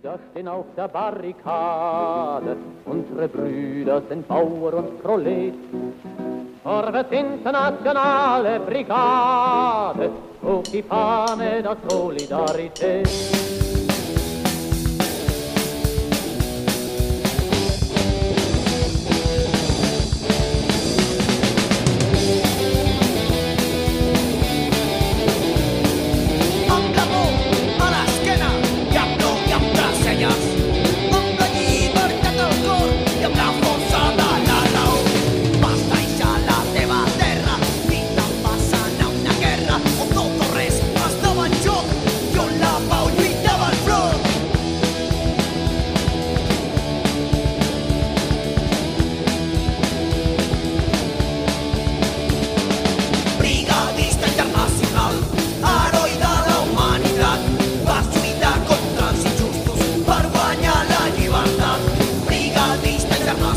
Brüder stehen auf der Barrikade, unsere Brüder sind Bauer und Prolet. Vorwärts internationale Brigade, hoch die Fahne der Solidarität. 哎呀！